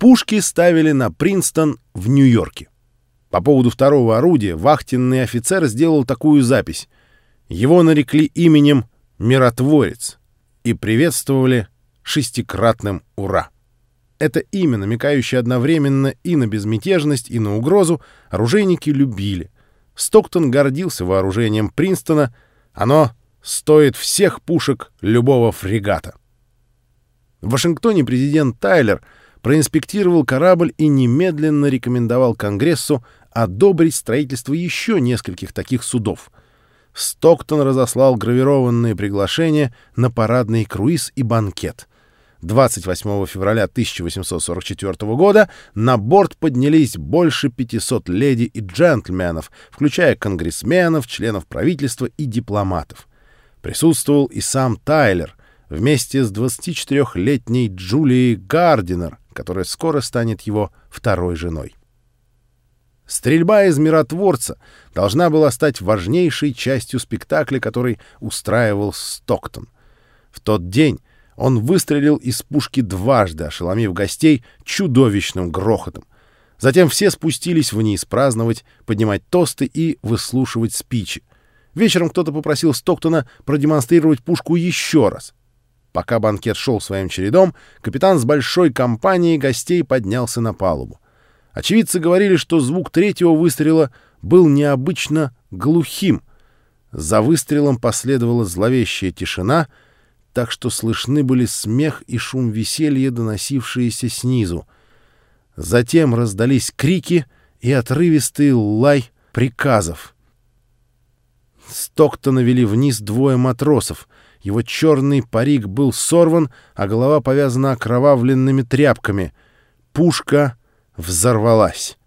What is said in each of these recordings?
Пушки ставили на Принстон в Нью-Йорке. По поводу второго орудия вахтенный офицер сделал такую запись. Его нарекли именем «Миротворец» и приветствовали шестикратным «Ура!». Это имя, намекающее одновременно и на безмятежность, и на угрозу, оружейники любили. Стоктон гордился вооружением Принстона. Оно стоит всех пушек любого фрегата. В Вашингтоне президент Тайлер проинспектировал корабль и немедленно рекомендовал Конгрессу одобрить строительство еще нескольких таких судов. Стоктон разослал гравированные приглашения на парадный круиз и банкет. 28 февраля 1844 года на борт поднялись больше 500 леди и джентльменов, включая конгрессменов, членов правительства и дипломатов. Присутствовал и сам Тайлер вместе с 24-летней Джулией Гардинер, которая скоро станет его второй женой. Стрельба из миротворца должна была стать важнейшей частью спектакля, который устраивал Стоктон. В тот день он выстрелил из пушки дважды, ошеломив гостей чудовищным грохотом. Затем все спустились вниз праздновать, поднимать тосты и выслушивать спичи. Вечером кто-то попросил Стоктона продемонстрировать пушку еще раз. Пока банкет шел своим чередом, капитан с большой компанией гостей поднялся на палубу. Очевидцы говорили, что звук третьего выстрела был необычно глухим. За выстрелом последовала зловещая тишина, так что слышны были смех и шум веселья, доносившиеся снизу. Затем раздались крики и отрывистый лай приказов. Стоктона вели вниз двое матросов. Его черный парик был сорван, а голова повязана окровавленными тряпками. Пушка взорвалась.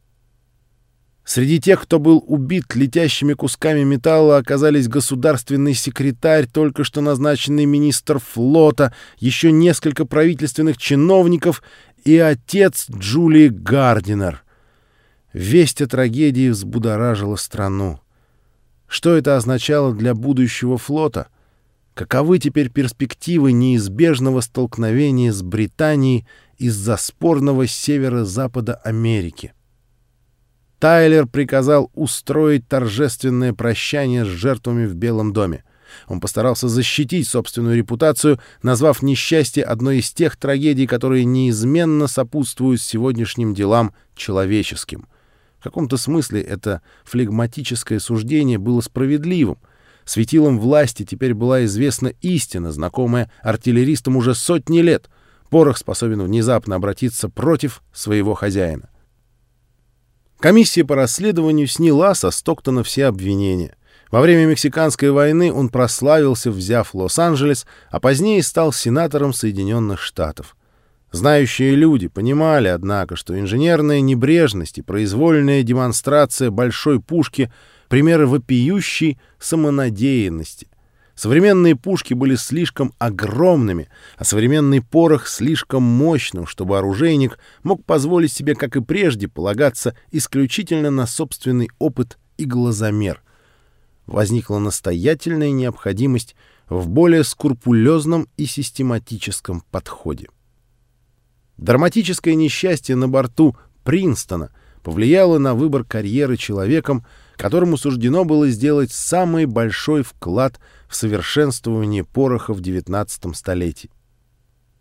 Среди тех, кто был убит летящими кусками металла, оказались государственный секретарь, только что назначенный министр флота, еще несколько правительственных чиновников и отец Джулии Гардинер. Весть о трагедии взбудоражила страну. Что это означало для будущего флота? Каковы теперь перспективы неизбежного столкновения с Британией из-за спорного северо-запада Америки. Тайлер приказал устроить торжественное прощание с жертвами в Белом доме. Он постарался защитить собственную репутацию, назвав несчастье одной из тех трагедий, которые неизменно сопутствуют сегодняшним делам человеческим. В каком-то смысле это флегматическое суждение было справедливым. Светилом власти теперь была известна истина, знакомая артиллеристам уже сотни лет — порох способен внезапно обратиться против своего хозяина. Комиссия по расследованию сняла со Стоктона все обвинения. Во время Мексиканской войны он прославился, взяв Лос-Анджелес, а позднее стал сенатором Соединенных Штатов. Знающие люди понимали, однако, что инженерная небрежность и произвольная демонстрация большой пушки — примеры вопиющей самонадеянности, Современные пушки были слишком огромными, а современный порох слишком мощным, чтобы оружейник мог позволить себе, как и прежде, полагаться исключительно на собственный опыт и глазомер. Возникла настоятельная необходимость в более скрупулезном и систематическом подходе. Драматическое несчастье на борту Принстона повлияло на выбор карьеры человеком, которому суждено было сделать самый большой вклад в совершенствование пороха в XIX столетии.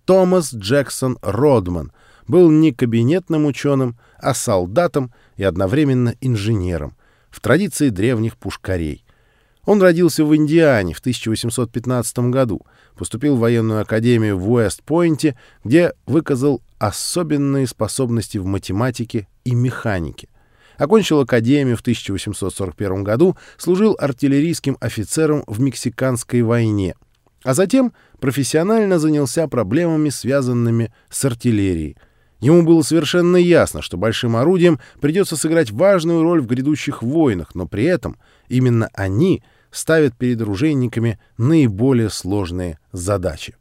Томас Джексон Родман был не кабинетным ученым, а солдатом и одновременно инженером в традиции древних пушкарей. Он родился в Индиане в 1815 году, поступил в военную академию в Уэст-Пойнте, где выказал особенные способности в математике и механике. Окончил академию в 1841 году, служил артиллерийским офицером в Мексиканской войне, а затем профессионально занялся проблемами, связанными с артиллерией. Ему было совершенно ясно, что большим орудием придется сыграть важную роль в грядущих войнах, но при этом именно они ставят перед оружейниками наиболее сложные задачи.